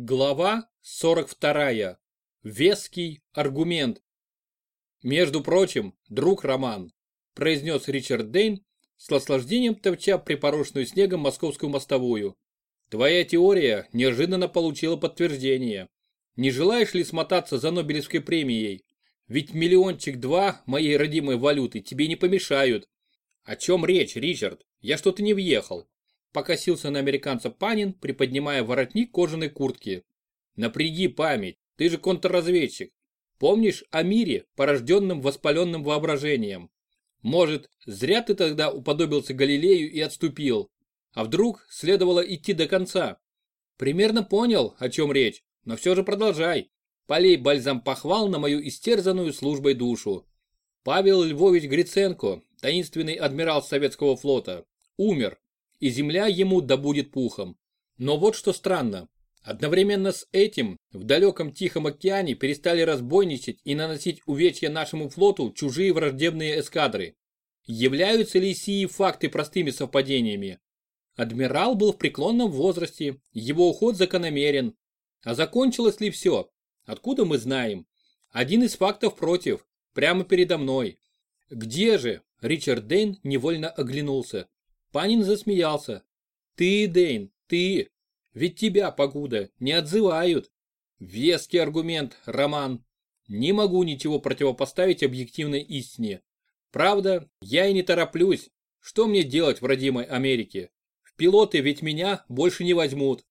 Глава 42. Веский аргумент. Между прочим, друг Роман, произнес Ричард Дейн, с наслаждением топча припорошенную снегом московскую мостовую. Твоя теория неожиданно получила подтверждение. Не желаешь ли смотаться за Нобелевской премией? Ведь миллиончик-два моей родимой валюты тебе не помешают. О чем речь, Ричард? Я что-то не въехал покосился на американца Панин, приподнимая воротник кожаной куртки. Напряги память, ты же контрразведчик. Помнишь о мире, порожденном воспаленным воображением? Может, зря ты тогда уподобился Галилею и отступил? А вдруг следовало идти до конца? Примерно понял, о чем речь, но все же продолжай. Полей бальзам похвал на мою истерзанную службой душу. Павел Львович Гриценко, таинственный адмирал советского флота, умер, и земля ему да будет пухом. Но вот что странно. Одновременно с этим в далеком Тихом океане перестали разбойничать и наносить увечья нашему флоту чужие враждебные эскадры. Являются ли сии факты простыми совпадениями? Адмирал был в преклонном возрасте, его уход закономерен. А закончилось ли все? Откуда мы знаем? Один из фактов против, прямо передо мной. Где же? Ричард Дейн невольно оглянулся. Панин засмеялся. Ты, Дейн, ты. Ведь тебя, погуда, не отзывают. Веский аргумент, Роман. Не могу ничего противопоставить объективной истине. Правда, я и не тороплюсь. Что мне делать в родимой Америке? В пилоты ведь меня больше не возьмут.